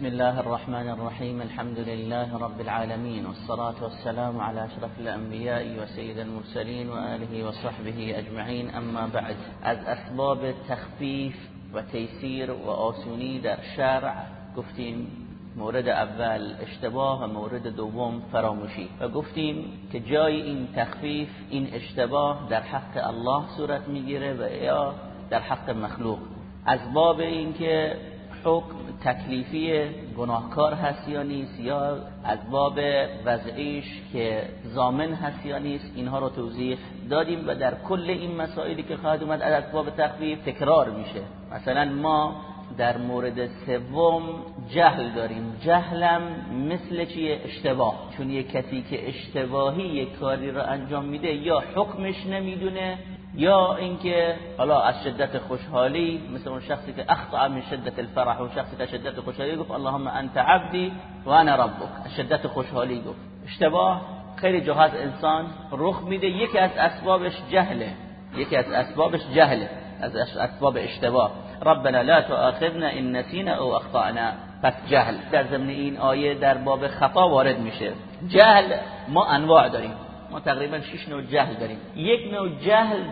بسم الله الرحمن الرحيم الحمد لله رب العالمين والصلاة والسلام على أشرف الأنبياء وسيد المرسلين وآله وصحبه أجمعين أما بعد. از اسباب تخفيف وتيسير وآسوني در شرع گفتیم مورد اول اشتباه و مورد دوم فراموشی. و گفتیم که جای این تخفیف این اشتباه در حق الله صورت می‌گیره و یا در حق مخلوق. از باب اینکه حکم تکلیفی گناهکار هست یا نیست یا از باب وضعیش که زامن هست یا نیست اینها رو توضیح دادیم و در کل این مسائلی که خواهد اومد از باب تخفیف تکرار میشه. مثلا ما در مورد سوم جهل داریم. جهلم مثل چیه اشتباه. چون یه کسی که اشتباهی یک کاری رو انجام میده یا حکمش نمی‌دونه یا اینکه حالا از شدت خوشحالی مثل اون شخصی که اخطا من شدت الفرح و شخصی که شدت خوشحالی گفت اللهم انت عبدی و انا ربک. شدت خوشحالی گفت. اشتباه. خیلی جهاز انسان رخ میده. یکی از اسبابش جهله. یکی از اسبابش جهله. از اسباب اشتباه. ربنا لا تؤاخذنا ان نسینا او اخطانا پس جهل. در ضمن این آیه در باب خطا وارد میشه. جهل ما انواع داریم. ما تقریبا شش نوع جهل داریم. یک نوع جهل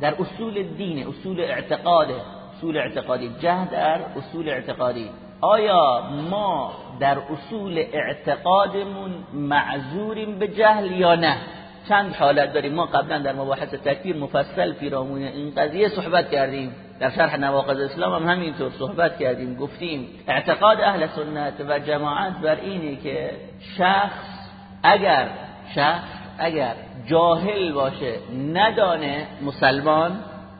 در اصول دین اصول اعتقاده. اصول اعتقادی. جهل در اصول اعتقادی. آیا ما در اصول اعتقادمون معذوریم به جهل یا نه؟ چند حالت داریم. ما قبلا در مباحث تکفیر مفصل پیرامون این قضیه صحبت کردیم. در شرح نواقض اسلام هم همینطور صحبت کردیم. گفتیم اعتقاد اهل سنت و جماعت بر اینه که شخص اگر شخص اگر جاهل باشه ندانه مسلمان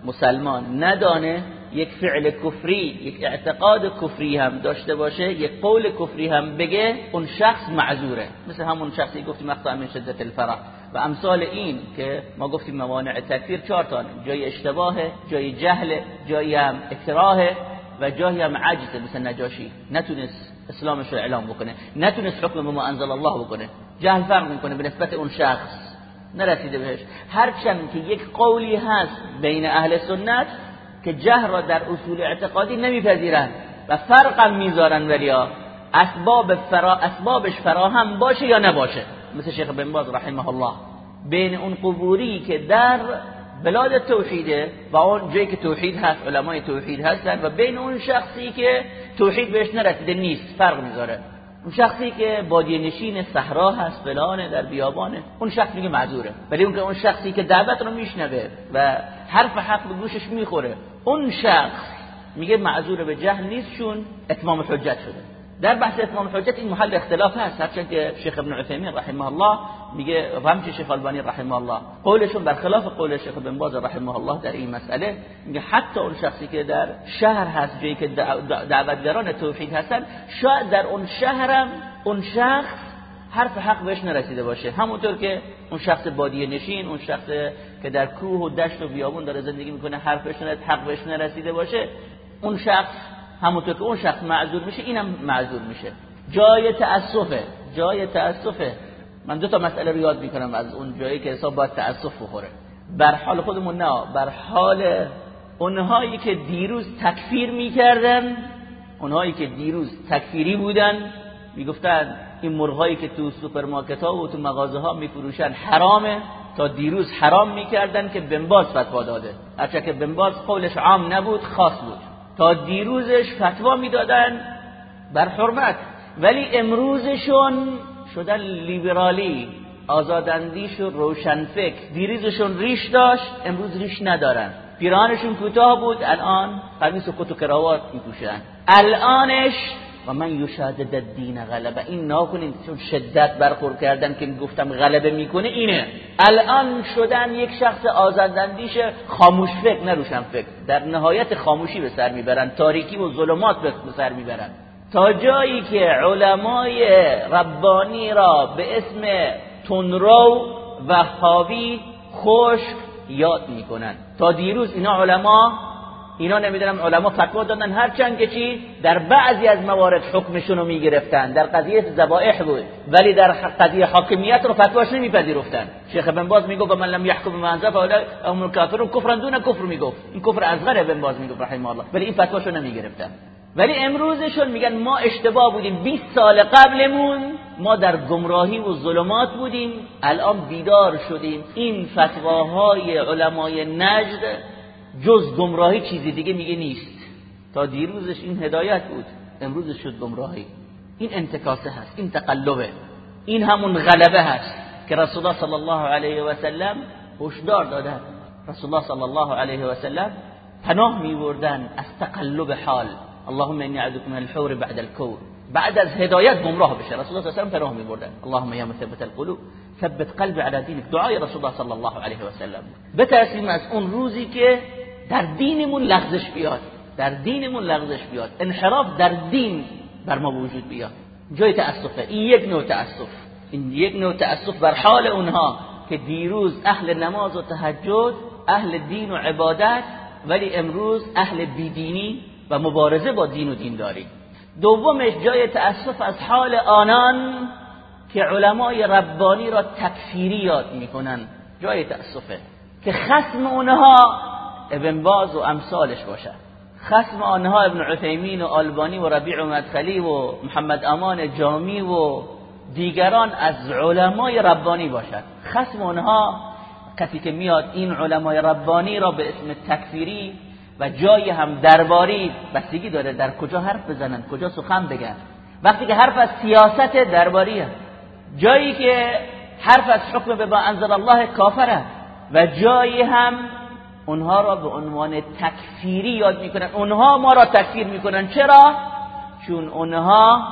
مسلمان ندانه یک فعل کفری یک اعتقاد کفری هم داشته باشه یک قول کفری هم بگه اون شخص معذوره. مثل همون شخصی گفتیم مقطع من شدت الفرح. و امثال این که ما گفتیم موانع تکفیر چهار تا جای اشتباه جای جهل جای هم اکراه و جایی هم عجز مثل نجاشی. نتونست اسلامش رو اعلام بکنه. نتونست حکم ما انزل الله بکنه. جهل فرق می‌کنه به نسبت اون شخص. نرسیده بهش. هرچند که یک قولی هست بین اهل سنت که جهل را در اصول اعتقادی نمیپذیرن و فرقم می‌ذارن ولیا اسباب فرا اسبابش فراهم باشه یا نباشه. مثل شیخ بن باز رحمه الله. بین اون قبوری که در بلاد توحیده و اون جایی که توحید هست علمای توحید هستن و بین اون شخصی که توحید بهش نرسیده نیست فرق می‌ذاره. اون شخصی که بادیه نشین صحرا هست فلانه در بیابانه اون شخص میگه معذوره. ولی اون که اون شخصی که دعوت رو میشنوه و حرف حق به گوشش می‌خوره اون شخص میگه معذور به جهل نیست چون اتمام حجت شده. در بحث اتمام حجت این محل اختلاف هست. هرچند که شیخ ابن عثیمین رحمه الله میگه و همچنین شیخ البانی رحمه الله قولشون برخلاف قول شیخ ابن باز رحمه الله در این مسئله. میگه حتی اون شخصی که در شهر هست جایی که دعوتگران توحید هستن شاید در اون شهرم اون شخص حرف حق بهش نرسیده باشه. همونطور که اون شخص بادیه نشین اون شخص که در کوه و دشت و بیابون داره زندگی می‌کنه حرفش حق بهش نرسیده باشه. اون شخص همونطور که اون شخص معذور میشه اینم معذور میشه. جای تأسفه جای تأسفه. من دو تا مسئله رو یاد می‌کنم از اون جایی که حساب باید تأسف بخوره. بر حال خودمون نه بر حال اونهایی که دیروز تکفیر می‌کردن اونهایی که دیروز تکفیری بودن می‌گفتن این مرغایی که تو سوپرمارکت ها و تو مغازه ها میفروشن حرامه تا دیروز حرام می‌کردن که بن باز فتوا داده. هرچه که بن باز قولش عام نبود خاص بود. تا دیروزش فتوا می‌دادن بر حرمت. ولی امروزشون شدن لیبرالی آزاداندیش و روشنفکر. دیروزشون ریش داشت امروز ریش ندارن. پیرانشون کوتاه بود الان قمیص و کت و کراوات میپوشن. الانش و من یشادد الدین غلبه این ناکنین چون شدت برخور کردن که گفتم غلبه می‌کنه اینه. الان شدن یک شخص آزاداندیش خاموش فکر نه روشن فکر. در نهایت خاموشی به سر می‌برن تاریکی و ظلمات به سر می‌برن. تا جایی که علمای ربانی را به اسم تنرو و حاوی خشک یاد می‌کنن. تا دیروز اینا علما اینا نمی‌دونم علما فتوا دادن هرچند که چی در بعضی از موارد حکمشون رو می‌گرفتن در قضیه ذبائح بود ولی در قضیه حاکمیت رو فتواش نمیپذیرفتن. شیخ ابن باز میگه من لم يحكم بما انزل فاولئک هم الكافرون. کفرا دون کفر می‌گفت. این کفر اصغر ابن باز میگه رحمه الله. ولی این فتواشو نمی‌گرفتن. ولی امروزشون میگن ما اشتباه بودیم. 20 سال قبلمون ما در گمراهی و ظلمات بودیم. الان بیدار شدیم. این فتواهای علمای نجد جز گمراهی چیزی دیگه میگه نیست. تا دیروزش این هدایت بود امروزش شد گمراهی. این انتکاسه هست این تقلبه. این همون غلبه هست که رسول الله صلی الله علیه و سلم هشدار داده رسول الله صلی الله علیه و سلم پناه میوردن از تقلب حال. اللهم انی اعوذ من الحور بعد الكور بعد از هدایت گمراه بشه. رسول الله صلی الله علیه و پناه میبردن. اللهم یا مثبت القلوب ثبت قلب على دینك دعای رسول الله صلی الله علیه و سلم بترسیم از اون روزی که در دینمون لغزش بیاد. در دینمون لغزش بیاد. انحراف در دین بر ما وجود بیاد. جای تاسفه این یک نوع تاسف این یک نوع تاسف بر حال اونها که دیروز اهل نماز و تهجد اهل دین و عبادت ولی امروز اهل بیدینی و مبارزه با دین و دینداری دومش جای تأسف از حال آنان که علمای ربانی را تکفیری یاد می‌کنن. جای تأسفه. که خسم اونها ابن باز و امثالش باشد. خسم آنها ابن عثیمین و آلبانی و ربیع و مدخلی و محمد امان جامی و دیگران از علمای ربانی باشد. خسم آنها کسی که میاد این علمای ربانی را به اسم تکفیری و جایی هم درباری بستگی داره در کجا حرف بزنن کجا سخن بگن. وقتی که حرف از سیاست درباریه جایی که حرف از حکم به با انزل الله کافره و جایی هم اونها را به عنوان تکفیری یاد می‌کنن. اونها ما را تکفیر می‌کنن. چرا؟ چون اونها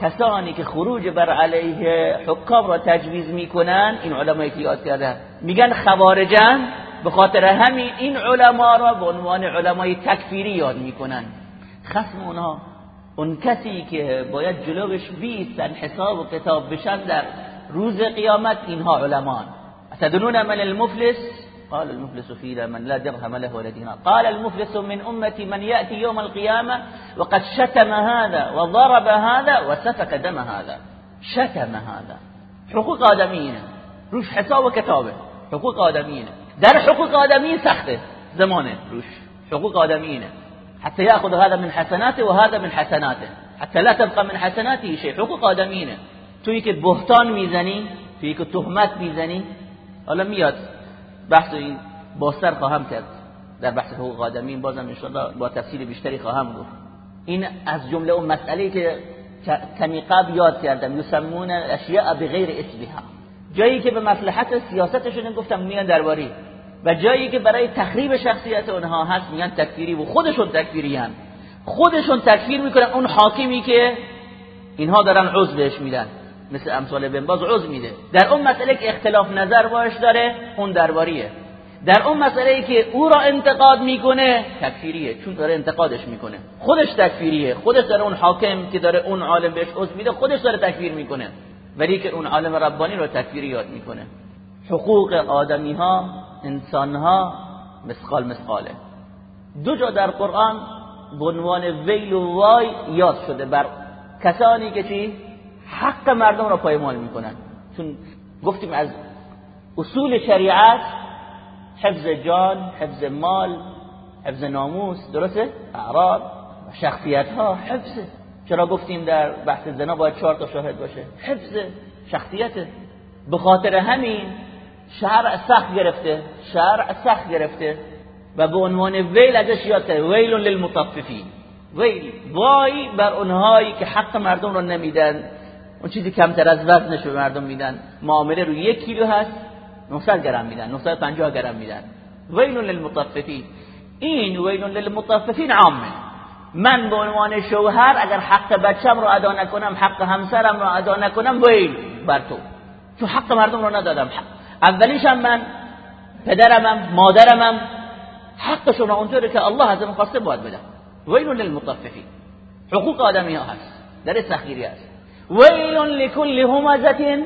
کسانی که خروج بر علیه حکام را تجویز می‌کنن این علمایی که یاد کرده میگن خوارجن به خاطر همین این علما را به عنوان علمای تکفیری یاد می‌کنن. خصم اونها. اون کسی که باید جلوش بیستن حساب و کتاب بشن در روز قیامت اینها علمان. اتدنون من المفلس؟ قال المفلس فينا من لا درهم له ولا دينار. قال المفلس من أمتي من يأتي يوم القيامة وقد شتم هذا وضرب هذا وسفك دم هذا. شتم هذا. حقوق آدمين روش حساب وكتابه. حقوق آدمين در حقوق آدمین سخته. زمانه. روش. حقوق آدمینه حتى يأخذ هذا من حسناته وهذا من حسناته. حتى لا تبقى من حسناته شيء. حقوق آدمینه توی که بهتان میزنی توی که تهمت میزنی حالا میاد بحث این باستر خواهم کرد. در بحث حقوق آدمین بازم انشاءالله با تفصیل بیشتری خواهم گفت. این از جمله اون مسئله که کمی قبل یاد کردم یسمون اشیاء بغیر اسمها. جایی که به مصلحت سیاستشون گفتم میان درباری و جایی که برای تخریب شخصیت اونها هست میگن تکفیری و خودشون تکفیری هم. خودشون تکفیر می‌کنن اون حاکمی که اینها دارن عضو بهش میدن. مثل امثال بن باز عضو میده. در اون مسئله که اختلاف نظر باش داره اون درباریه. در اون مسئله که او را انتقاد می‌کنه تکفیریه چون داره انتقادش می‌کنه. خودش تکفیریه. خودش داره اون حاکم که داره اون عالم بهش عضو میده خودش داره تکفیر می‌کنه. ولی که اون عالم ربانی رو تکفیری یاد می‌کنه. حقوق آدمی ها انسان ها مسقال مسقاله دو جا در قرآن به عنوان ویل و وای یاد شده بر کسانی که چی؟ حق مردم را پایمال می‌کنن. چون گفتیم از اصول شریعت حفظ جان حفظ مال حفظ ناموس درسته؟ اعراض شخصیت ها حفظه. چرا گفتیم در بحث زنا باید چهار تا شاهد باشه؟ حفظ شخصیت به خاطر همین شرع سخت گرفته شرع سخت گرفته و به عنوان ویل ازش یاد کرده ویل للمطففین. ویل وای بر اونهایی که حق مردم رو نمیدن. اون چیزی کمتر از وزنش به مردم میدن. معامله رو یک کیلو هست 900 گرم میدن 950 گرم میدن. ویل للمطففین. این ویل للمطففین عامه. من به عنوان شوهر اگر حق بچم رو ادا نکنم حق همسرم رو ادا نکنم ویل بر تو. چون حق مردم رو ندادم. اولیشم من پدرمم مادرمم حقشون رو اونطوری که الله از خواسته باید بدم ویل للمطففین. حقوق آدمی ها هست. در سخیری هست. ویل لكل همزه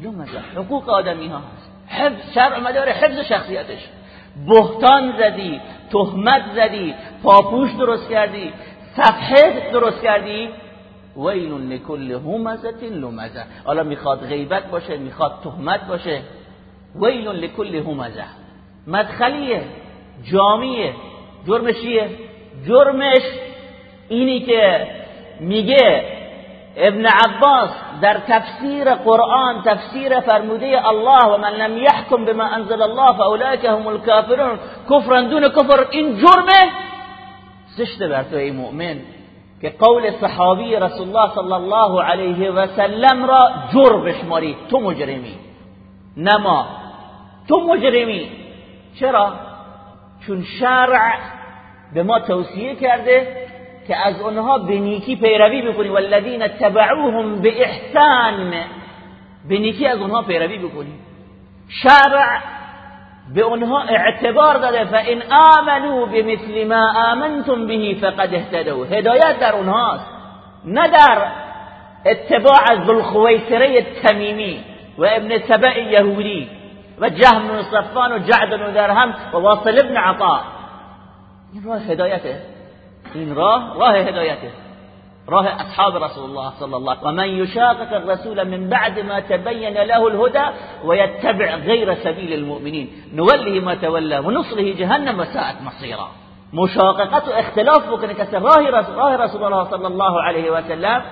لمزه. حقوق آدمی ها هست. حفظ شرع مدار حفظ شخصیتش. بهتان زدی تهمت زدی پاپوش درست کردی صفحه درست کردی. ویل لکل همزه لمزه. حالا می‌خواد غیبت باشه می‌خواد تهمت باشه. ویل لکل همزه مدخلیه جامیه جرمشیه. جرمش اینی که میگه ابن عباس در تفسیر قرآن تفسیر فرموده الله و من لم يحكم بما انزل الله فاولئك هم الكافرون. کفرا دون کفر این جرمه؟ زشته بر تو مؤمن که قول صحابی رسول الله صلی الله علیه و سلم را جرم بشماری. تو مجرمی نما تو مجرمی. چرا؟ چون شرع به ما توصیه کرده که از اونها به نیکی پیروی بکنی. والذین تبعوهم به احسان به نیکی از اونها پیروی بکنی. شرع به اونها اعتبار داده. فان آمنوا بمثل ما آمنتم به فقد اهتدوا. هدایت در اونهاست نه در اتباع از ذوالخویسره تمیمی و ابن سبع یهودی و جهم و صفان و جعد و درهم و واصل ابن عطا. این راه هدایته. این راه راه هدایته راه أصحاب رسول الله صلى الله و من يشاقق الرسول من بعد ما تبين له الهدى ويتبع غير سبيل المؤمنين. نوله ما تولى ونصله جهنم وساءت مصيرا. مشاققت و اختلاف بکنه کسی راه رسول, راه رسول الله صلی الله علیه و سلم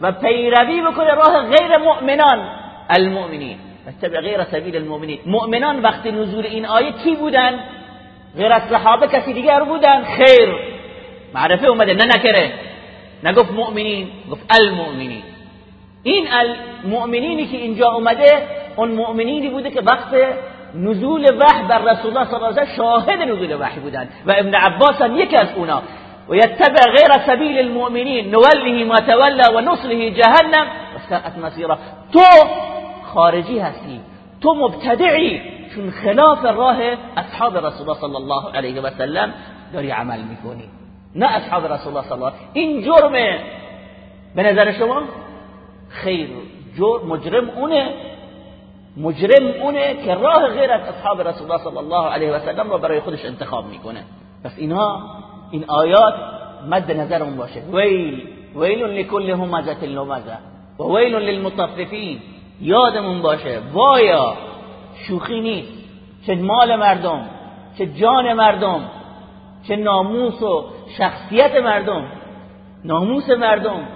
و پیروی بکنه راه غیر مؤمنان المؤمنین اتبع غیر سبیل المؤمنین مؤمنان وقتی نزول این آیه کی بودن؟ غیر از صحابه کسی دیگر بودن؟ خیر. معرفة اومده نه نکره نگفت مؤمنین گفت المؤمنین این المؤمنینی که اینجا اومده اون مؤمنینی بوده که وقت نزول وحی بر رسول الله صلی الله علیه و شاهد نزول وحی بودن و ابن عباس هم یکی از اونا. و یتبع غیر سبیل المؤمنین نوله ما تولا و نصله جهنم. و ساعت مسیرا. تو خارجی هستی تو مبتدعی چون خلاف راه اصحاب رسول الله صلی الله علیه و سلم داری عمل میکنی. نه اصحاب رسول الله صلی الله این جرمه. به نظر شما؟ خیر. جرم مجرم اونه. مجرم اونه که راه غیر از اصحاب رسول الله صلی الله علیه و سلم رو برای خودش انتخاب می‌کنه. پس اینها این آیات مد نظرمون باشه. ویل ویل لكل همزه لمزه. و ویل للمطففین. یادمون باشه. وایا. شوخی نیست. چه مال مردم. چه جان مردم. چه ناموس و شخصیت مردم ناموس مردم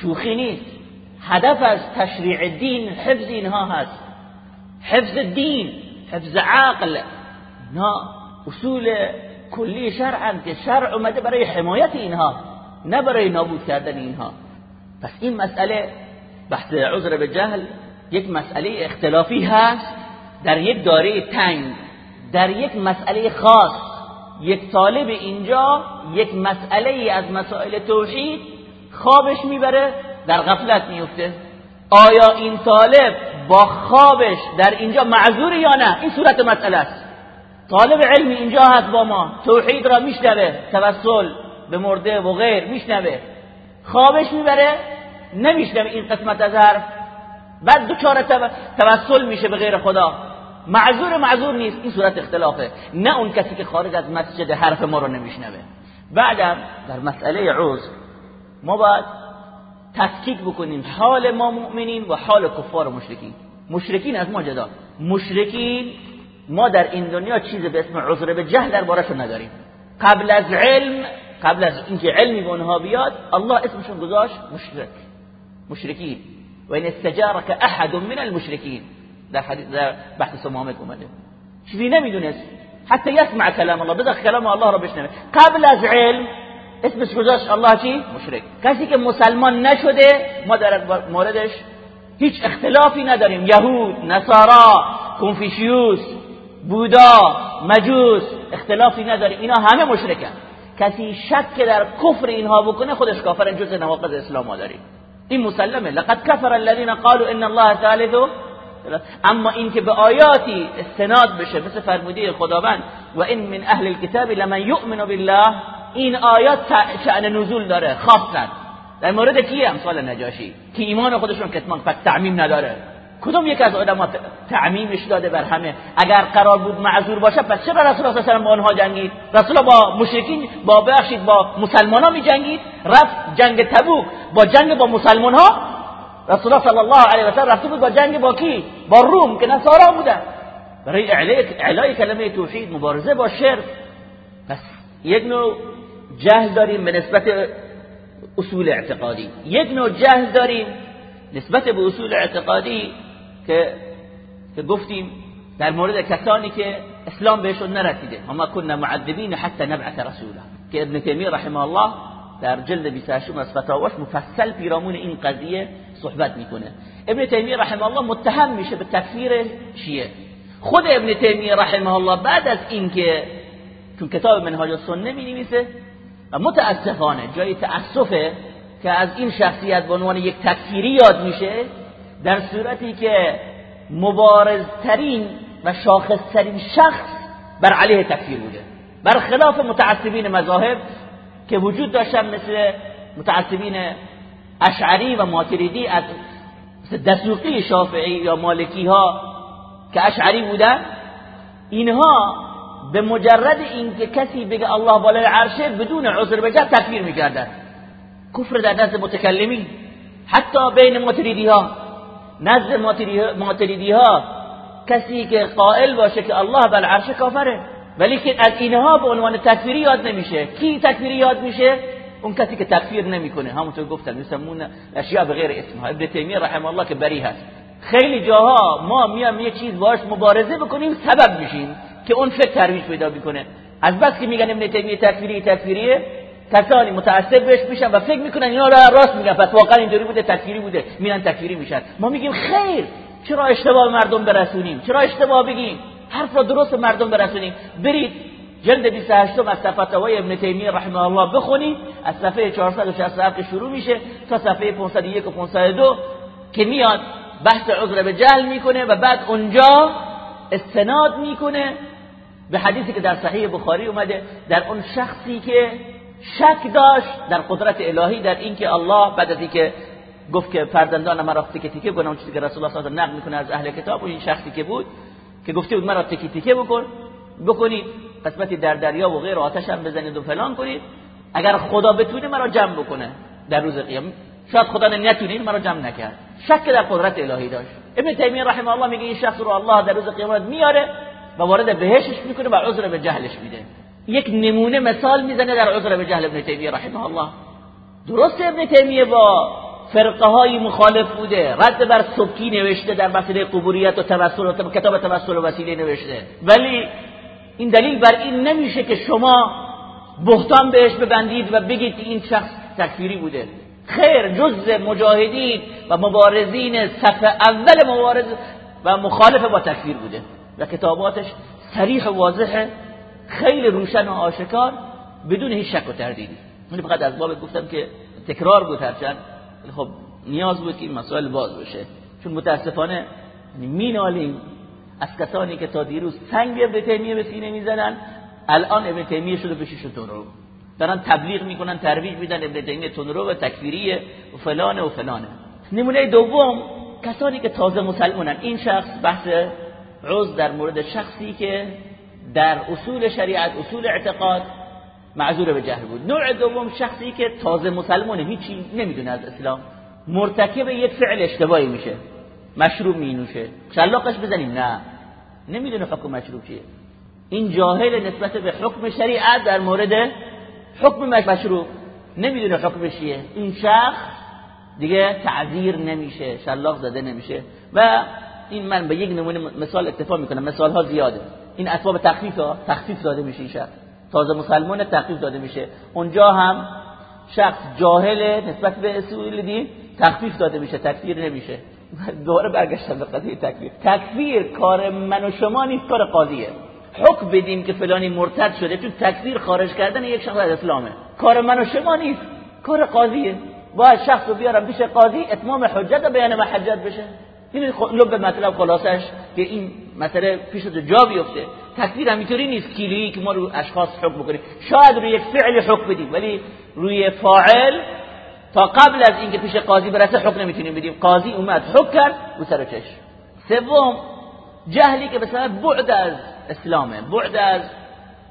شوخی نیست. هدف از تشریع دین حفظ اینها هست. حفظ دین حفظ عقل نه اصول کلی شرع که شرع اومده برای حمایت اینها نه برای نابود کردن اینها. پس این مسئله بحث عذر به جهل یک مسئله اختلافی هست در یک داره تنگ در یک مسئله خاص. یک طالب اینجا یک مسئله ای از مسائل توحید خوابش می‌بره در غفلت میفته آیا این طالب با خوابش در اینجا معذور یا نه؟ این صورت مسئله است. طالب علمی اینجا هست با ما. توحید را میشنوه توسل به مرده و غیر میشنوه. خوابش می‌بره نمیشنوه این قسمت از حرف. بعد دوچار توسل میشه به غیر خدا. معذور معذور نیست. این صورت اختلافه. نه اون کسی که خارج از مسجد حرف ما رو نمیشنوه. بعدم در مسئله عذر ما باید تفکیک بکنیم. حال ما مؤمنین و حال کفار و مشرکین. مشرکین از ما جدا. مشرکین ما در این دنیا چیزی به اسم عذر به جهل دربارشون نداریم. قبل از علم قبل از اینکه علمی به اونها بیاد الله اسمشون گذاشت مشرک. مشرکین. و این استجارك احد من المشرکین در حدیث در بحث سمامت اومده. چیزی نمی‌دونست. حتی یسمع کلام الله. بذار کلام الله را بشنوه. قبل از علم اسمش گذاشت الله چی؟ مشرک. کسی که مسلمان نشده ما در موردش هیچ اختلافی نداریم. یهود نصارا کنفیشیوس بودا مجوس اختلافی نداریم. اینا همه مشرکن. کسی شک در کفر اینها بکنه خودش کافر. جز نواقض اسلام ما داریم. این مسلمه. لقد کفر الذين قالوا ان الله ثالث اما این که به آیاتی استناد بشه مثل فرموده خداوند و این من اهل الكتاب لمن یؤمن بالله. این آیات شأن نزول داره خاصا در مورد کی امثال نجاشی؟ که ایمان خودشون کتمان پس تعمیم نداره. کدوم یک از علما تعمیمش داده بر همه؟ اگر قرار بود معذور باشه پس چرا رسول الله صلی با آنها جنگید؟ رسول با مشرکین با بخشید با مسلمان ها می جنگید رفت جنگ تبوک. با جنگ با مسلمان ها رسول الله صلی الله علیه و سلم رفته بود با جنگ با کی با روم که نصارا بودن برای اعلای کلمه توحید مبارزه با شرک پس یک نوع جهل داریم به نسبت اصول اعتقادی یک نوع جهل داریم نسبت به اصول اعتقادی که که گفتیم در مورد کسانی که اسلام بهشون نرسیده اما کنا معذبین حتی نبعث رسولا که ابن تیمیه رحمه الله در جلد 28 از فتاواش مفصل پیرامون این قضیه صحبت می‌کنه. ابن تیمیه رحمه الله متهم میشه به تکفیر شیعه خود ابن تیمیه رحمه الله بعد از اینکه چون کتاب منهاج السنه می نویسه و متاسفانه جای تاسفه که از این شخصیت به عنوان یک تکفیری یاد میشه در صورتی که مبارزترین و شاخصترین شخص بر علیه تکفیر بوده. برخلاف متعصبین مذاهب که وجود داشتن مثل متعصبین اشعری و ماتریدی از دسوقی شافعی یا مالکی ها که اشعری بودن اینها به مجرد اینکه کسی بگه الله بالای عرشه بدون عذر بجه تکفیر می‌کردن. کفر در نزد متکلمی حتی بین ماتریدی ها نزد ماتریدی ها کسی که قائل باشه که الله بر عرش کافره. ولی که از اینها به عنوان تکفیری یاد نمیشه. کی تکفیری یاد میشه؟ اون کسی که تکفیر نمی‌کنه. همونطور گفتن میسمون اشیاء به غیر اسمها ابن تیمیه رحمه الله که بری هست. خیلی جاها ما میام یه چیز باش مبارزه بکنیم سبب میشیم که اون فکر ترویج پیدا می‌کنه. از بس که میگن ابن تیمیه تکفیری تکفیریه کسانی متعصب بهش میشن و فکر می‌کنن اینا راست میگن. پس واقعا اینطوری بوده تکفیری بوده. میرن تکفیری میشن. ما میگیم خیر چرا اشتباه مردم برسونیم؟ چرا اشتباه بگیم؟ حرف را درست مردم برسونیم. برید جلد 28 از فتاوای ابن تیمیه رحمه الله بخونید از صفحه 467 شروع میشه تا صفحه 501 و 502 که میاد بحث عذر به جهل می‌کنه و بعد اونجا استناد می‌کنه به حدیثی که در صحیح بخاری اومده در اون شخصی که شک داشت در قدرت الهی در اینکه الله بعد از اینکه گفت که فرزندان مرا تیکه تیکه کنم چیزی که رسول الله صلی الله علیه و می‌کنه از اهل کتاب و این شخصی که بود که گفته بود مرا تیکه تیکه بکن بکنید. قسمتی در دریا و غیر آتش هم بزنید و فلان کنید. اگر خدا بتونه مرا جمع بکنه در روز قیامت. شاید خدا نتونه مرا جمع نکرد. شک در قدرت الهی داشت. ابن تیمیه رحمه الله میگه این شخص رو الله در روز قیامت میاره و وارد بهشتش می‌کنه و عذر به جهلش میده. یک نمونه مثال می‌زنه در عذر به جهل ابن تیمیه رحمه الله. درست ابن تیمیه با فرقه های مخالف بوده. رد بر سبکی نوشته در مسئله قبوریت و توسل و کتاب توسل و وسیله نوشته. ولی این دلیل بر این نمیشه که شما بهتان بهش ببندید و بگید این شخص تکفیری بوده. خیر جز مجاهدین و مبارزین صف اول مبارز و مخالف با تکفیر بوده و کتاباتش صریح و واضحه خیلی روشن و آشکار بدون هیچ شک و تردیدی. من فقط از باب گفتم که تکرار بود هرچند. خب نیاز بود که این مسائل باز بشه. چون متاسفانه مینالیم از کسانی که تا دیروز سنگ ابن تیمیه به سینه می‌زنن الان ابن تیمیه شده بشیشتون رو. دارن تبلیغ می‌کنن ترویج میدن ابن تیمیه تنرو و تکفیریه و فلانه و فلانه. نمونه دوم کسانی که تازه مسلمانن این شخص بحث عوض در مورد شخصی که در اصول شریعت اصول اعتقاد معذور به جهل بود. نوع دوم شخصی که تازه مسلمانه هیچی نمی‌دونه از اسلام. مرتکب یک فعل اشتباهی میشه. مشروب مینوشه. شلاقش بزنیم؟ نه. نمی‌دونه حکم مشروب چیه این جاهل نسبت به حکم شریعت در مورد حکم مشروب نمی‌دونه حکم چیه. این شخص دیگه تعذیر نمیشه شلاق زده نمیشه و این من به یک نمونه مثال اکتفا می‌کنم. مثال ها زیاده. این اسباب تخفیف ها تخفیف داده میشه این شخص. تازه مسلمان تخفیف داده میشه. اونجا هم شخص جاهل نسبت به اصول دین تخفیف داده میشه تکفیر نمیشه. دوباره برگشتم به قضیه تکفیر تکفیر کار من و شما نیست کار قاضیه. حکم بدیم که فلانی مرتد شده تو تکفیر خارج کردن یک شخص از اسلامه. کار من و شما نیست کار قاضیه. باید شخص رو بیارم پیش قاضی اتمام حجت و بیان محجت بشه. این لب مطلب خلاصش که این مسئله پیش تو جا بیفته. تکفیر همینطوری نیست کیلویی که ما رو اشخاص حکم بکنیم. شاید روی یک فعل حکم بدیم ولی روی فاعل تا قبل از اینکه پیش قاضی برسه حکم نمی‌تونیم بدیم. قاضی اومد حکم کرد رو سر چش سوم جهلی که به سبب بعد از اسلامه بعد از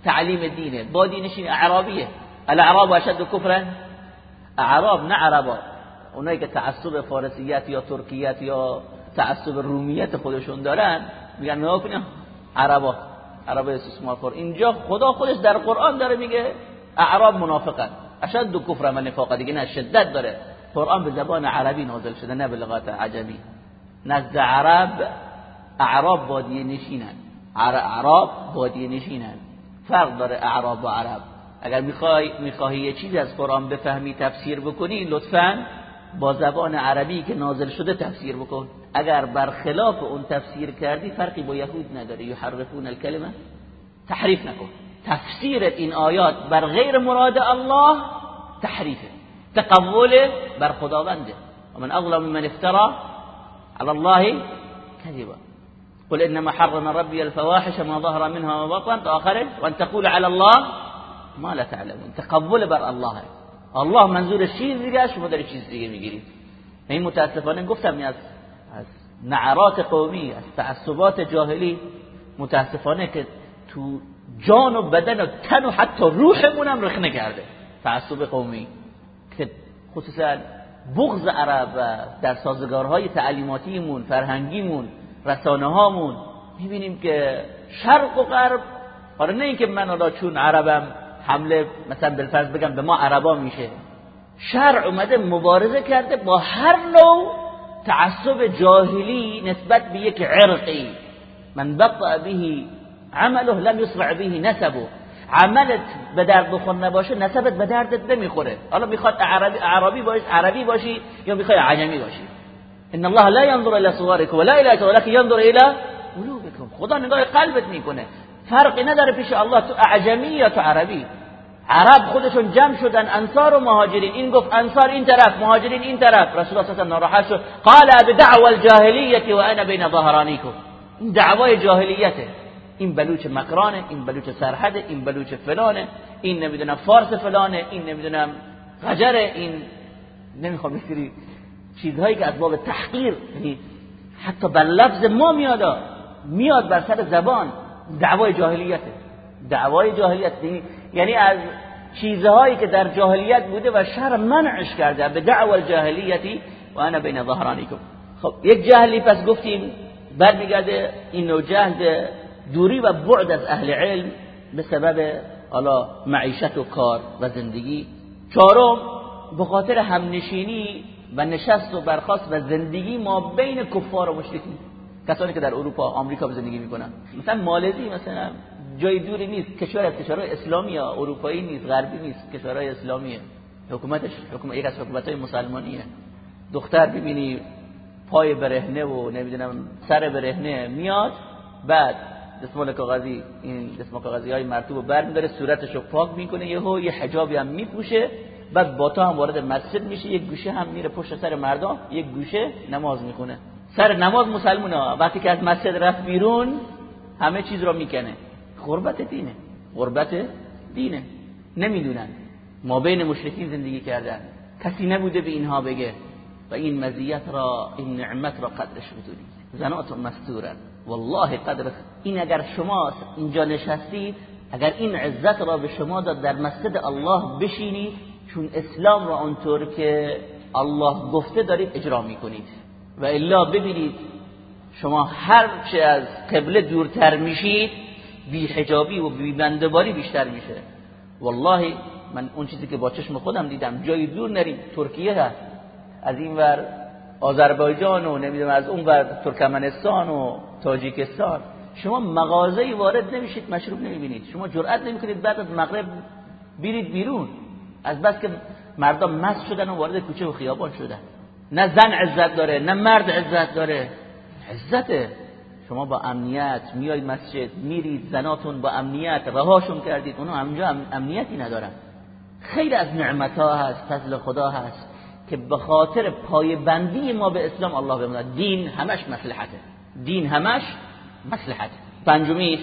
تعلیم دینه. با دینشین اعرابیه. الاعراب اشد کفرا؟ اعراب نه عربا. اونایی که تعصب فارسیت یا ترکیت یا تعصب رومیت خودشون دارن میگن نه کنیم عربا. عرب استثمار اینجا خدا خودش در قرآن داره میگه اعراب منافقن. اشد کفر و نفاق دیگه نه شدت داره. قرآن به زبان عربی نازل شده نه به لغت عجمی. نزد عرب اعراب بادیه نشینن. عرب بادیه نشینن. فرق داره اعراب و عرب. اگر می‌خوای می‌خواهی یه چیزی از قرآن بفهمی تفسیر بکنی لطفا با زبان عربی که نازل شده تفسیر بکن. اگر برخلاف اون تفسیر کردی فرقی با یهود نداره. یحرفون الکلمه تحریف نکن. تفسیر این آیات بر غیر مراد الله تحریفه تقول بر خداونده. ومن اظلم من افترى على الله كذبا. قل انما حرم ربي الفواحش ما ظهر منها وما بطن. آخره وان تقول على الله ما لا تعلمون. تقبل بر الله. الله منظور چیز دیگه شما داری چیز دیگه می‌گیرید. این متاسفانه گفتم از از نعرات قومی از تعصبات جاهلی متاسفانه که تو جان و بدن و تن و حتی روحمون هم رخنه کرده. تعصب قومی که خصوصا بغض عرب در سازگارهای تعلیماتیمون فرهنگیمون رسانه هامون می‌بینیم که شرق و غرب حالا نه اینکه من حالا چون عربم حمله مثلا بالفرض بگم به ما عربا میشه. شرع اومده مبارزه کرده با هر نوع تعصب جاهلی نسبت به یک عرقی. من بطع به عمله لم يسرع به نسبه. عملت به درد بخور نباشه نسبت به دردت نمی‌خوره. حالا می‌خواد عربی عربی باشی عربی باشی یا می‌خواد عجمی باشی؟ ان الله لا ينظر الى صوركم ولا الى ولكن ينظر الى قلوبكم. خدا نگاه قلبت می‌کنه. فرقی نداره پیش الله تو اعجمی یا تو عربی. عرب خودشون جمع شدن انصار و مهاجرین. این گفت انصار این طرف مهاجرین این طرف. رسول الله صلی الله علیه و شد قال بدعوى الجاهلیه و انا بین ظهرانیکم. دعوای جاهلیته. این بلوچ مقرانه این بلوچ سرحده این بلوچ فلانه این نمی‌دونم فارس فلانه این نمی‌دونم غجره این نمی‌خوام بسیاری چیزهایی که از باب تحقیر یعنی حتی بر لفظ ما میاد میاد بر سر زبان. دعوای جاهلیته دعوای جاهلیت. یعنی از چیزهایی که در جاهلیت بوده و شر منعش کرده. به دعوای جاهلیتی و انا بین ظهرانیکم. خب یک جهلی پس گفتیم برمیگرده این نوع جهل دوری و بعد از اهل علم به سبب حالا معیشت و کار و زندگی. چهارم به خاطر همنشینی و نشست و برخاست و زندگی ما بین کفار و مشرکین. کسانی که در اروپا آمریکا به زندگی می‌کنن. مثلا مالزی مثلا جای دوری نیست. کشور از کشورهای اسلامی یا اروپایی نیست غربی نیست. کشورهای اسلامیه. حکومتش حکومت یک از مسلمانیه. دختر ببینی پای برهنه و نمی‌دونم سر برهنه میاد. بعد دستمال کاغذی این دستمال کاغذی های مرتوب بر میداره صورتش رو پاک می‌کنه یهو یه حجابی هم میپوشه بعد با تا هم وارد مسجد میشه یک گوشه هم میره پشت سر مردم یک گوشه نماز می‌خونه. سر نماز مسلمون ها وقتی که از مسجد رفت بیرون همه چیز رو می‌کنه. غربت دینه. غربت دینه. نمی‌دونن. ما بین مشرکین زندگی کردن. کسی نبوده به اینها بگه و این مزیت را این نعمت را قدرش بدونید زنات مستورن. والله قدر این اگر شما اینجا نشستید اگر این عزت را به شما داد در مسجد الله بشینید چون اسلام را آنطور که الله گفته دارید اجرا می‌کنید. و الا ببینید شما هر چه از قبله دورتر میشید بی حجابی و بی بندباری بیشتر میشه. والله من اون چیزی که با چشم خودم دیدم جای دور نریم ترکیه هست. از این ور آذربایجان و نمی‌دونم از اون ور ترکمنستان و تاجیکستان. شما مغازه وارد نمیشید مشروب نمی‌بینید. شما جرئت نمی‌کنید بعد از مغرب بیرید بیرون. از بس که مردم مست شدن و وارد کوچه و خیابان شدن. نه زن عزت داره نه مرد عزت داره. عزته. شما با امنیت میای مسجد میرید زناتون با امنیت رهاشون کردید. اونا همجا امنیتی ندارن. خیلی از نعمت ها هست فضل خدا هست که به خاطر پایبندی ما به اسلام الله بمونه دین همش مصلحته. دین همش مصلحت. پنجمی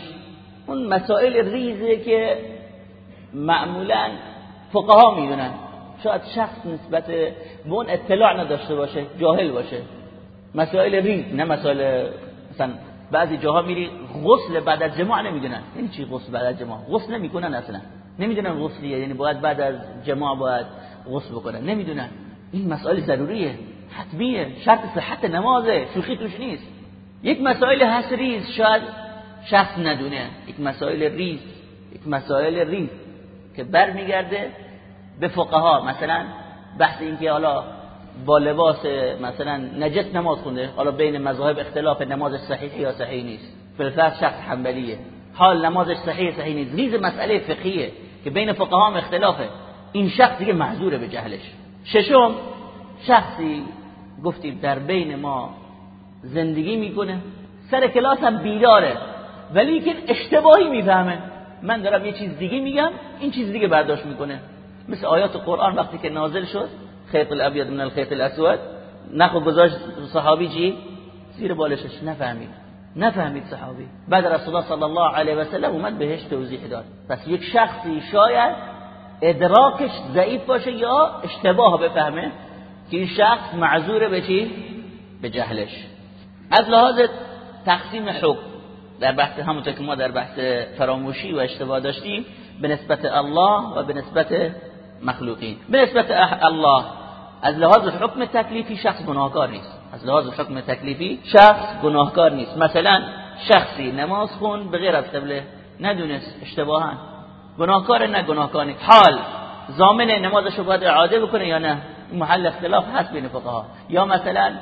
اون مسائل ریزه که معمولا فقها می‌دونن. شاید شخص نسبت به اون اطلاع نداشته باشه جاهل باشه. مسائل ریز نه مسائل مثلا بعضی جاها میری غسل بعد از جماع نمی‌دونن. یعنی چی غسل بعد از جماع؟ غسل نمی‌کنن اصلا. نمی‌دونن غسلیه یعنی باید بعد از جماع باید غسل بکنن. نمی‌دونن. این مسائل ضروریه. حتمیه. شرط صحت نمازه. شوخی توش نیست. یک مسائل هست ریز شاید شخص ندونه. یک مسائل ریز یک مسائل ریز که برمیگرده به فقها. مثلا بحث اینکه حالا با لباس مثلا نجس نماز خونده حالا بین مذاهب اختلاف نماز صحیح یا صحیح نیست. فلسفه شخص حنبلیه. حال نمازش صحیح صحیح نیست. ریز مسئله فقهیه که بین فقها اختلافه. این شخص دیگه معذوره به جهلش. ششم شخصی گفتیم در بین ما زندگی می‌کنه. سر کلاس هم بیداره. ولی که اشتباهی می‌فهمه. من دارم یه چیز دیگه میگم این چیز دیگه برداشت می‌کنه. مثل آیات قرآن وقتی که نازل شد خیط الابیض من الخیط الاسود نخو گذاشت صحابی چی؟ زیر بالشش. نفهمید. نفهمید صحابی. بعد رسول الله صلی الله علیه و سلم اومد بهش توضیح داد. پس یک شخصی شاید ادراکش ضعیف باشه یا اشتباه بفهمه که این شخص معذور به چی؟ به جهلش. از لحاظ تقسیم حکم در بحث همونطور که ما در بحث فراموشی و اشتباه داشتیم به نسبت الله و به نسبت مخلوقین. به نسبت الله از لحاظ حکم تکلیفی شخص گناهکار نیست. از لحاظ حکم تکلیفی شخص گناهکار نیست. مثلا شخصی نماز خون به غیر از قبله ندونست اشتباها. گناهکار نه گناهکار حال زامن نمازش رو باید اعاده بکنه یا نه؟ محل اختلاف هست بین فقها. یا مثلا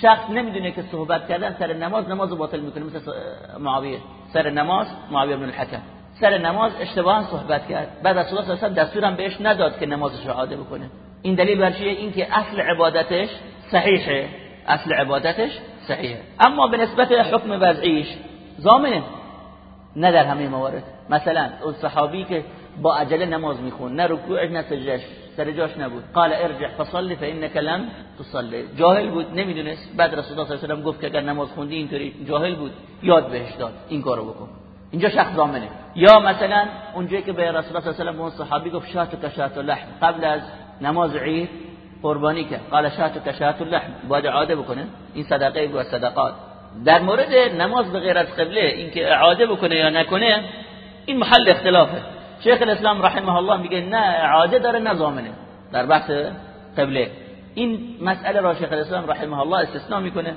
شخص نمی‌دونه که صحبت کردن سر نماز نماز رو باطل می‌کنه مثل معاویه. سر نماز معاویه بن الحکم. سر نماز اشتباها صحبت کرد. بعد رسول الله صلی الله دستورم بهش نداد که نمازش رو عاده بکنه. این دلیل بر چیه؟ این که اصل عبادتش صحیحه. اصل عبادتش صحیحه. اما به نسبت حکم وضعیش زامنه. نه در همه موارد. مثلا اون صحابی که با عجله نماز میخوند نه رکوعش نه سجدش سر جاش نبود. قال ارجع فصل فإنك لم تصل جاهل بود نمی‌دونست. بعد رسول الله صلی الله علیه و گفت که اگر نماز خوندی اینطوری. جاهل بود. یاد بهش داد. این کارو بکن. اینجا شخص ضامنه یا مثلا اونجایی که به رسول الله صلی الله علیه و صحابی گفت شاتك شاة لحم قبل از نماز عید قربانی که قال شاتك شاة لحم باید اعاده بکنه. این صدقه و صدقات. در مورد نماز به غیر از قبله اینکه اعاده بکنه یا نکنه این محل اختلافه. شیخ الاسلام رحمه الله میگه نه اعاده داره نه ضامنه. در بحث قبله این مسئله را شیخ الاسلام رحمه الله استثناء می‌کنه.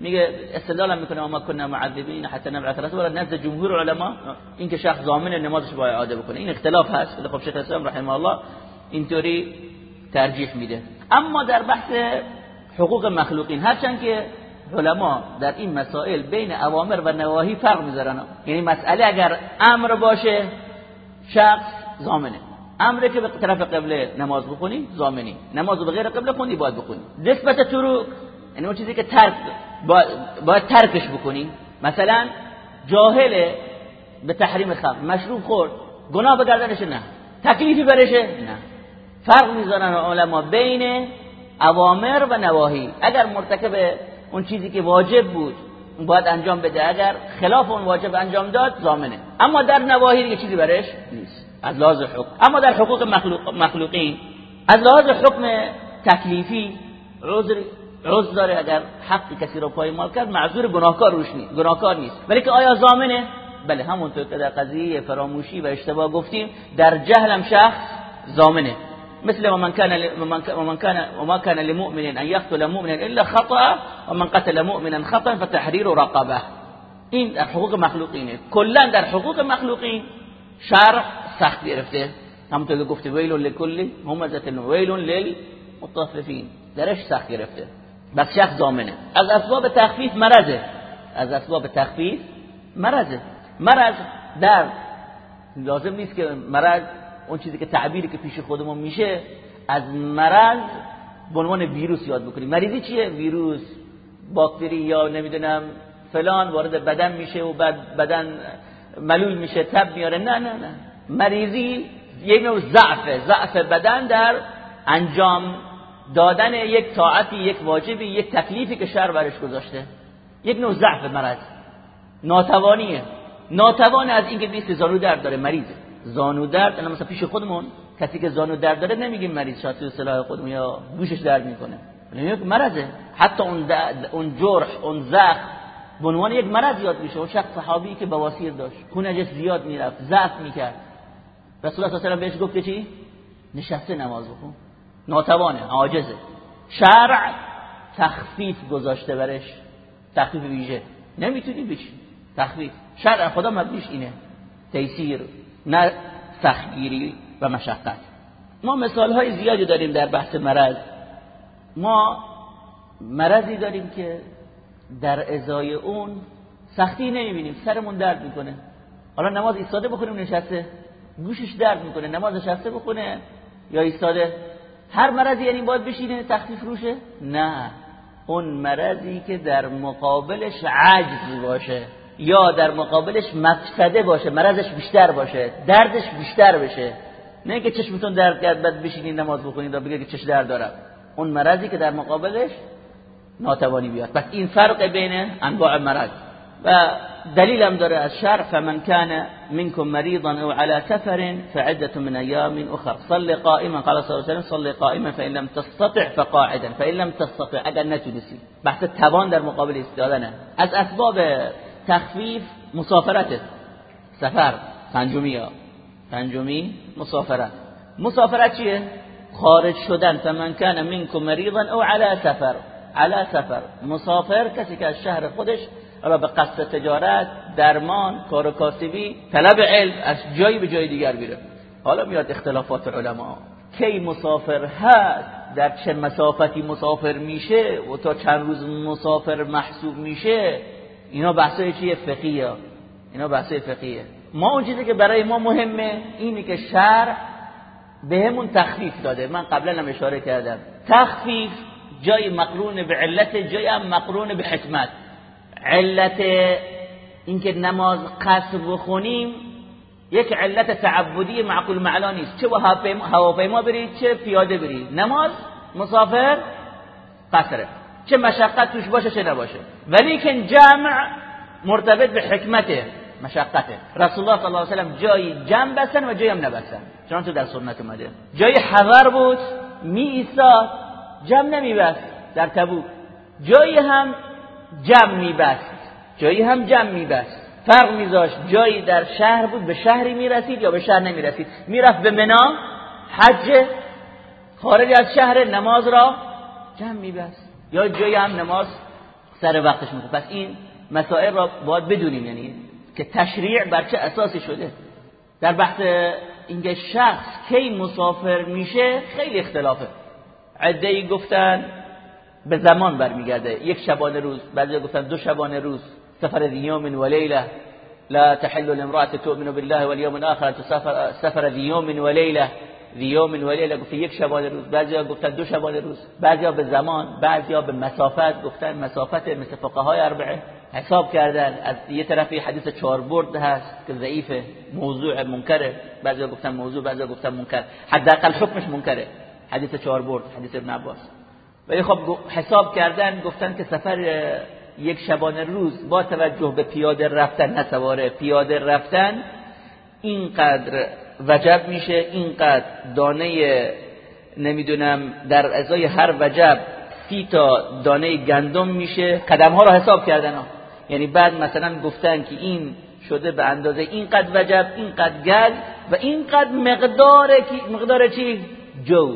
میگه استدلال می‌کنه ما كنا معذبین حتی نبعث رسول نزد جمهور علما. اینکه شخص ضامن نمازش باید اعاده بکنه. این اختلاف هست. ولی خب شیخ الاسلام رحمه الله اینطوری ترجیح میده. اما در بحث حقوق مخلوقین هرچند که علما در این مسائل بین اوامر و نواهی فرق می‌ذارن. یعنی مسئله اگر امر باشه شخص زامنه امره که به طرف قبله نماز بخونی زامنی نماز به غیر قبله خوندی باید بخونی. نسبت تروک یعنی اون چیزی که ترک باید ترکش بکنی مثلا جاهل به تحریم خمر مشروب خورد گناه به گردنش نه. تکلیفی برشه نه. فرق می‌ذارن علما بین اوامر و نواهی. اگر مرتکب اون چیزی که واجب بود باید انجام بده. اگر خلاف اون واجب انجام داد زامنه اما در نواهی دیگه چیزی برش نیست. از لحاظ حکم. اما در حقوق مخلوق مخلوقین از لحاظ حکم تکلیفی عذر عذر داره. اگر حق کسی رو پایمال کرد معذور گناهکار روش نیست. گناهکار نیست. ولی که آیا زامنه بله همونطور که در قضیه فراموشی و اشتباه گفتیم در جهلم شخص زامنه مثل ومن كان ومن كان وما كان لمؤمن أن يقتل مؤمنا إلا خطأ ومن قتل مؤمنا خطأ فتحرير رقبة. این در حقوق مخلوقینه کلا در حقوق مخلوقین شرع سخت گرفته. همونطور که گفته ویل لکل همزه ویل للمطففین درش سخت گرفته. بس شخص ضامنه. از اسباب تخفیف مرضه. از اسباب تخفیف مرضه. مرض در لازم نیست که مرض اون چیزی که تعبیری که پیش خودمون میشه از مرض به عنوان ویروس یاد بکنیم. مریضی چیه؟ ویروس باکتری یا نمی‌دونم فلان وارد بدن میشه و بعد بدن ملول میشه تب میاره. نه نه نه. مریضی یک نوع ضعف ضعف بدن در انجام دادن یک طاعتی یک واجبی یک تکلیفی که شر برش گذاشته. یک نوع ضعف مرض. ناتوانیه. ناتوان از اینکه بیست زانو درد داره مریضه زانو درد مثلا پیش خودمون کسی که زانو درد داره نمیگیم مریض شاسی سلاح خودمون یا گوشش درد می‌کنه. یک مرضه. حتی اون اون جرح اون زخم به عنوان یک مرض یاد میشه. اون شخص صحابی که بواسیر داشت خونش زیاد می‌رفت ضعف می‌کرد. رسول الله صلی الله علیه و بهش گفت چی؟ نشسته نماز بخون. ناتوانه عاجزه. شرع تخفیف گذاشته برش. تخفیف ویژه. نمی‌تونی بشی تخفیف. شرع خدا مبنیش اینه. تیسیر. نه سختگیری و مشقت. ما مثال های زیادی داریم در بحث مرض. ما مرضی داریم که در ازای اون سختی نمی‌بینیم سرمون درد می‌کنه. حالا نماز ایستاده بخونیم نشسته. گوشش درد می‌کنه نماز نشسته بخونه یا ایستاده. هر مرضی یعنی باید بشینه تخفیف روشه؟ نه. اون مرضی که در مقابلش عجز باشه یا در مقابلش مفسده باشه مرضش بیشتر باشه دردش بیشتر بشه. نه که چشمتون درد کرد بعد بشینید نماز بخونید و بگید که چش درد دارم. اون مرضی که در مقابلش ناتوانی بیاد. پس این فرق بین انواع مرض. و دلیل هم داره از شرع فمن كان منكم مريضا او على سفر فعدة من ايام اخر. صل قائما قال صلى الله عليه وسلم صل قائما فان لم تستطع فقاعدا. فان لم تستطع اگر نتونستی بحث توان در مقابل استادنه از اسباب تخفیف مسافرت سفر. پنجمی ها پنجمی مسافرت. مسافرت چیه؟ خارج شدن. فمن كان منكم مريضا او على سفر. على سفر. مسافر کسی که از شهر خودش را به قصد تجارت درمان کار و کاسبی طلب علم از جایی به جای دیگر بیره حالا میاد اختلافات علما. کی مسافر هست؟ در چه مسافتی مسافر میشه؟ و تا چند روز مسافر محسوب میشه؟ اینا بحثای چیه؟ فقیه. اینا بحثای فقیه. ما اون چیزی که برای ما مهمه اینه که شرع بهمون تخفیف داده. من قبلا هم اشاره کردم. تخفیف جای مقرون به علت جای هم مقرون به حکمت. علت اینکه نماز قصر بخونیم یک علت تعبدی معقول معلا نیست. چه هواپیما برید چه پیاده برید. نماز مسافر قصره. چه مشقت توش باشه چه نباشه. ولی که جمع مرتبط به حکمته مشقته. رسول الله صلی الله علیه و سلم جایی جمع بستن و جایی هم نبستن. چون تو در سنت اومده. جای حضر بود می ایستاد جمع نمیبست در تبوک. جایی هم جمع میبست جایی هم جمع میبست. فرق میذاشت جایی در شهر بود به شهری می‌رسید یا به شهر نمی‌رسید. می‌رفت به منا حج خارج از شهر نماز را جمع میبست. یا جایی هم نماز سر وقتش می‌خواد. پس این مسائل را باید بدونیم. یعنی که تشریع بر چه اساسی شده؟ در بحث اینکه شخص کی مسافر میشه خیلی اختلافه. عده گفتن به زمان برمیگرده. یک شبانه روز بعضی گفتن دو شبانه روز. سفر یوم و لیله. لا تحل الامرأة تؤمن بالله واليوم الآخر تسافر سفر و لیله. یوم و لیله گفت یک شبانه روز بعضیا گفتن دو شبانه روز بعضیا به زمان بعضیا به مسافت گفتن مسافت مثل فقهای اربعه. حساب کردن از یه طرفی حدیث چهار برد هست که ضعیف موضوع منکره. بعضیا گفتن موضوع بعضیا گفتن منکر. حداقل حکمش منکره. حدیث چهار برد حدیث ابن عباس. ولی خب حساب کردن گفتن که سفر یک شبانه روز با توجه به پیاده رفتن نه سواره پیاده رفتن اینقدر وجب میشه اینقدر دانه نمی‌دونم در ازای هر وجب سی تا دانه گندم میشه. قدم ها رو حساب کردن ها. یعنی بعد مثلا گفتن که این شده به اندازه اینقدر وجب اینقدر گل و اینقدر مقدار مقدار چی؟ جو.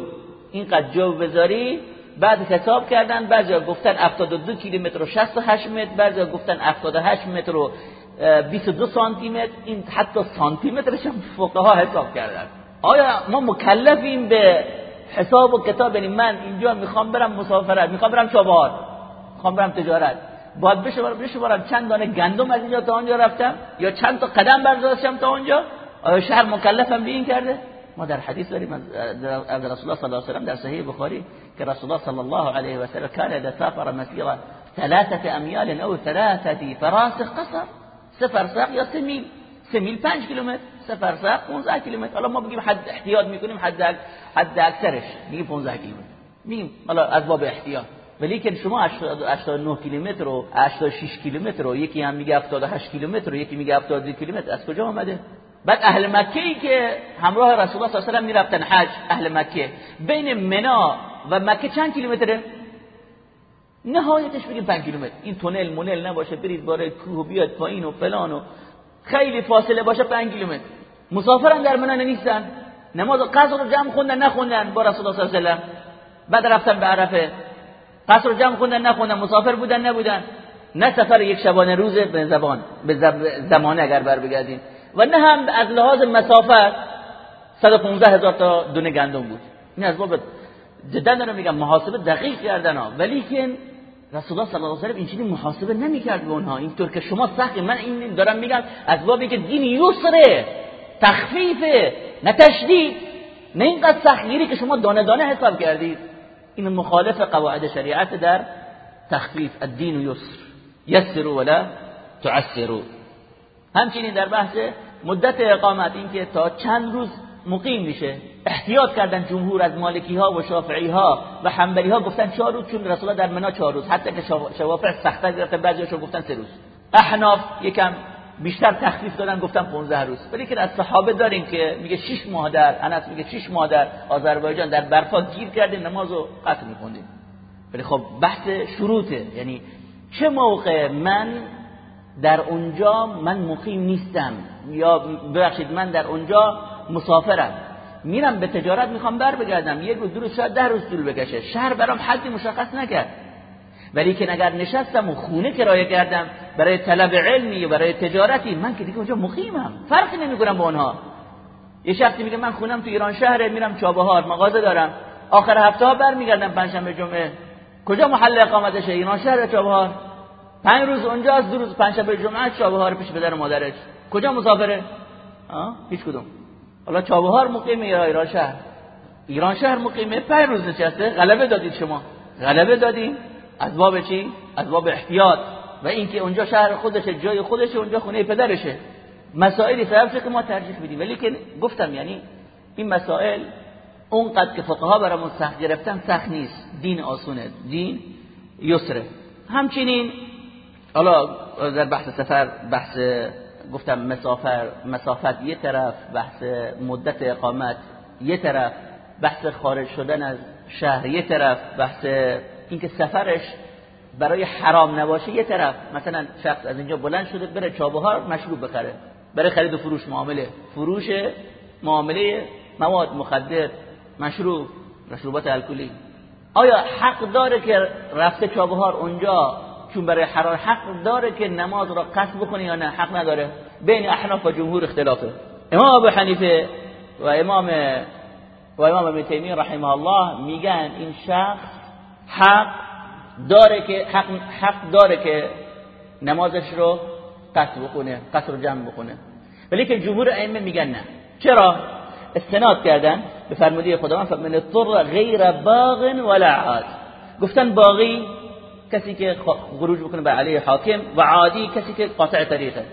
اینقدر جو بذاری. بعد حساب کردن بعضیا گفتن 72 کیلومتر و 68 متر بعضیا گفتن 78 متر و 22 سانتی متر این حتی سانتی مترش هم فقها حساب کردن. آیا ما مکلفیم به حساب و کتاب؟ یعنی من اینجا می‌خوام برم مسافرت می‌خوام برم چابهار می‌خوام برم تجارت. باید بشه برم چند دانه گندم از اینجا تا آنجا رفتم؟ یا چند تا قدم برداشتم تا آنجا؟ آیا شهر مکلفم به این کرده؟ ما در حدیث داریم از رسول الله صلی الله علیه و سلم در صحیح بخاری که رسول الله صلی الله علیه و سلم کان اذا سافر مسیره ثلاثه اميال او ثلاثه فراسخ قصر. سفر ساق یا سه میل سه میل 5 کیلومتر سفر ساق 15 کیلومتر. حالا ما بگیم حد احتیاط می‌کنیم حد حد اکثرش میگیم 15 کیلومتر. میگیم حالا از باب احتیاط. ولی که شما 89 کیلومتر و 86 کیلومتر و یکی هم میگه 78 کیلومتر و یکی میگه 72 کیلومتر. از کجا آمده بعد اهل مکه ای که همراه رسول الله صلی الله علیه و می‌رفتن حج اهل مکه. بین منا و مکه چند کیلومتره؟ نهایتش بگیم 5 کیلومتر. این تونل مونل نباشه برید باره کوه بیاد پایین و فلان و خیلی فاصله باشه 5 کیلومتر. مسافرن در منا نیستن. نماز قصر رو جمع خوندن نخوندن. با رسول الله صلی الله علیه و بعد رفتن به عرفه. قصر رو جمع خوندن نخوندن. مسافر بودن نبودن. نه سفر یک شبانه روز به زبان به زمانه اگر بر بگردیم. و نه هم از لحاظ مسافت 115 هزار تا دونه گندم بود. این از باب جدا دارم میگم. محاسبه دقیق کردن ها. ولی که رسول الله صلی الله علیه و اینجوری محاسبه نمی‌کرد به اونها. اینطور که شما سخت من این دارم میگم از بابی که دین یسره تخفیفه نه تشدید. نه اینقدر سختگیری که شما دانه دانه حساب کردید. این مخالف قواعد شریعت در تخفیف الدین یسر. یسروا ولا تعسروا همچنین در بحث مدت اقامت اینکه تا چند روز مقیم میشه. احتیاط کردن جمهور از مالکی ها و شافعی ها و حنبلی ها گفتن چهار روز چون رسول در منا چهار روز. حتی که شوافع سخته گرفته بعضیاشون گفتن سه روز. احناف یکم بیشتر تخفیف دادن گفتن 15 روز. ولی که از صحابه داریم که میگه 6 ماه در انس میگه 6 ماه در آذربایجان در برفا گیر کردیم نمازو قطع میخوندیم. ولی خب بحث شروطه. یعنی چه موقع من در اونجا من مقیم نیستم. یا ببخشید من در اونجا مسافرم. میرم به تجارت می‌خوام بر بگردم. یک روز دو روز شاید ده روز طول بکشه. شهر برام حدی مشخص نکرد. ولی که اگر نشستم و خونه کرایه کردم برای طلب علمی و برای تجارتی من که دیگه اونجا مقیمم. فرقی نمی‌کنم با اونها. یه شخصی میگه من خونم تو ایران شهره میرم چابهار مغازه دارم. آخر هفته ها برمیگردم پنجشنبه جمعه. کجا محل اقامتشه؟ ایران شهر چابهار. پنج روز اونجا از دو روز پنجشنبه جمعه چابهار پیش پدر مادرش. کجا مسافره؟ هیچ کدوم. حالا چابهار مقیمه یا ایران شهر؟ ایران شهر مقیمه پنج روز نشسته. غلبه دادید شما. غلبه دادیم. از باب چی؟ از باب احتیاط. و اینکه اونجا شهر خودشه جای خودشه اونجا خونه پدرشه. مسائلی سبب که ما ترجیح بدیم ولی که گفتم یعنی این مسائل اونقدر که فقها برامون سخت گرفتن سخت نیست. دین آسونه. دین یسره. همچنین حالا در بحث سفر بحث گفتم مسافر مسافت یه طرف بحث مدت اقامت یه طرف بحث خارج شدن از شهر یه طرف بحث اینکه سفرش برای حرام نباشه یه طرف. مثلا شخص از اینجا بلند شده بره چابهار مشروب بخره. برای خرید و فروش معامله. فروش معامله مواد مخدر مشروب مشروبات الکلی. آیا حق داره که رفته چابهار اونجا چون برای حرام حق داره که نماز را قصد بکنه یا نه؟ حق نداره. بین احناف و جمهور اختلافه. امام ابو حنیفه و امام و امام ابن تیمیه رحمه الله میگن این شخص حق داره که حق, حق داره که نمازش رو قصد بکنه قصد رو جمع بکنه. ولی که جمهور ائمه میگن نه. چرا؟ استناد کردن. به فرموده خداوند فمن اضطر غیر باغ ولا عاد. گفتن باغی کسی که خروج بکنه به علیه حاکم و عادی کسی که قاطع طریقه.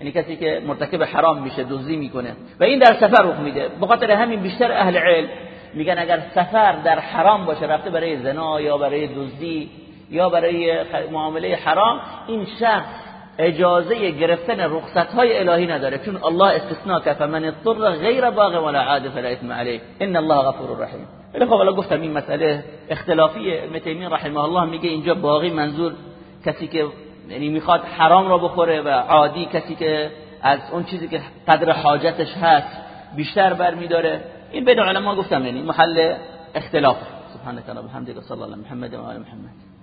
یعنی کسی که مرتکب حرام میشه دزدی می‌کنه. و این در سفر رخ میده. بخاطر همین بیشتر اهل علم میگن اگر سفر در حرام باشه رفته برای زنا یا برای دزدی یا برای معامله حرام این شخص اجازه گرفتن رخصت های الهی نداره. چون الله استثناء که فمن اضطر غیر باغ ولا عاد فلا اثم علیه. ان الله غفور رحیم. ولی خب الان گفتم این مسئله اختلافی ابن رحمه الله میگه اینجا باقی منظور کسی که یعنی می‌خواد حرام را بخوره و عادی کسی که از اون چیزی که قدر حاجتش هست بیشتر برمیداره. این بین علما گفتم یعنی محل اختلاف. سبحانك اللهم وبحمدك صلی الله محمد و آل محمد.